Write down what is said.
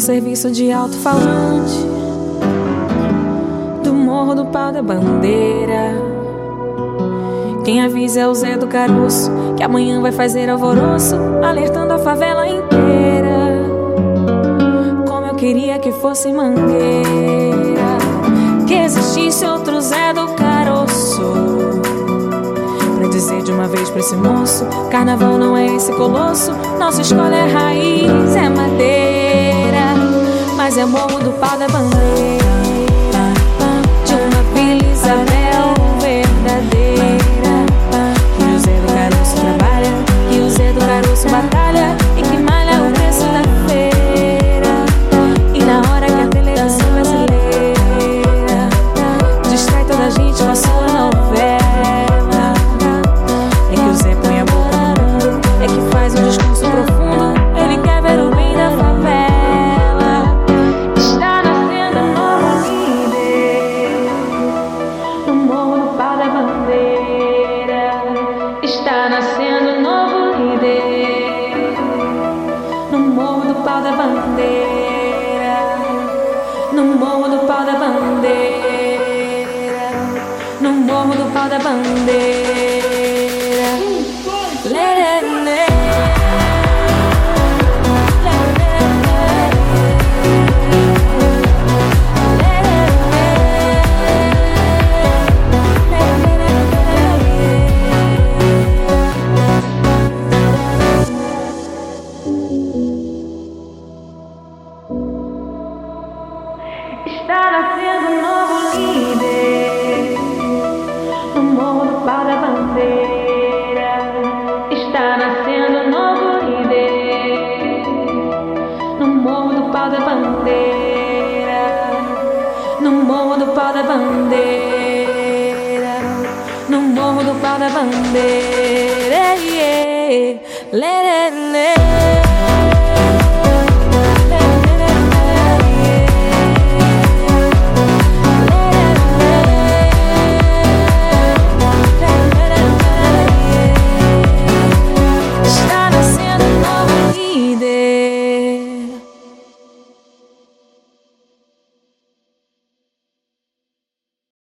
serviço de alto-falante do morro do pau da bandeira. Quem avisa é o Zé do Caroço, que amanhã vai fazer alvoroço, alertando a favela inteira. Como eu queria que fosse mangueira, que existisse outro Zé do Caroço. Pra dizer de uma vez pra esse moço: Carnaval não é esse colosso, nossa escola é raiz, é madeira, morro do pau da bandeira. Um novo líder no morro do pau da bandeira. No morro do pau da bandeira. No morro do pau da bandeira. Está nascendo um novo líder no morro do pau da bandeira. Está nascendo um novo líder no morro do pau da bandeira. No morro do pau da bandeira. No morro do pau da bandeira. Yeah. Lê.